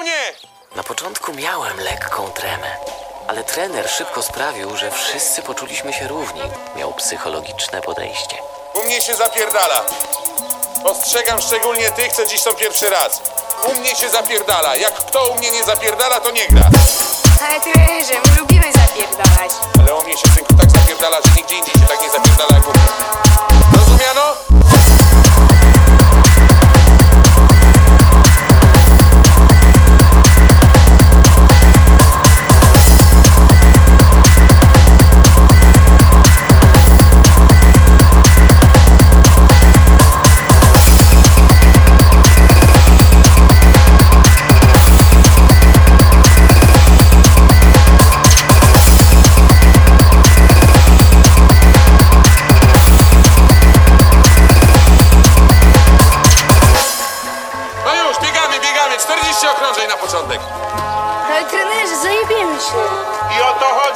mnie! Na początku miałem lekką tremę, ale trener szybko sprawił, że wszyscy poczuliśmy się równi. Miał psychologiczne podejście. U mnie się zapierdala. Ostrzegam szczególnie tych, co dziś są pierwszy raz. U mnie się zapierdala. Jak kto u mnie nie zapierdala, to nie gra. Ale trenerze, my lubimy zapierdalać. Ale u mnie się synku tak zapierdala, że nigdzie indziej się tak nie zapierdala jak u 40 okrążeń na początek. Ale trenerze, zajebiemy się. I o to chodzi.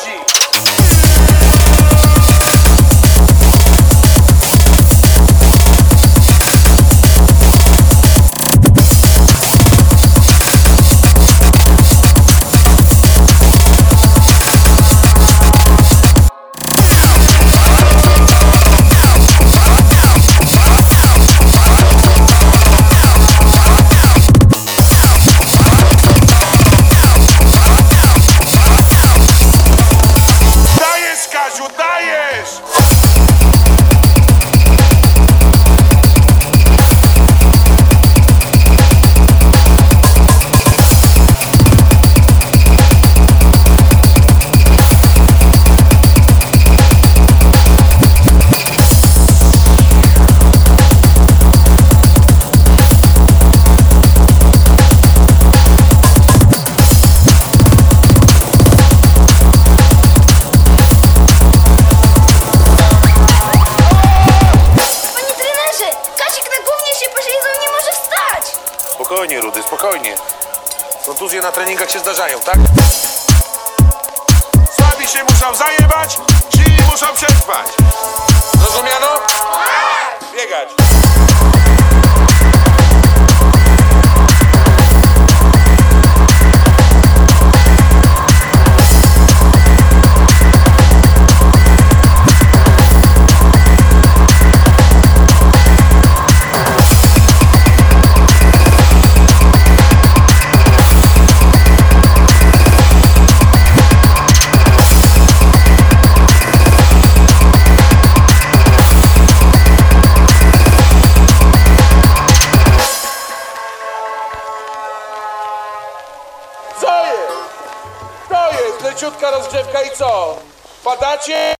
Spokojnie, Rudy, spokojnie. Kontuzje na treningach się zdarzają, tak? Słabi się muszą zajebać, silni muszą przetrwać. Rozumiano? Biegać. Jest leciutka rozgrzewka i co? Padacie?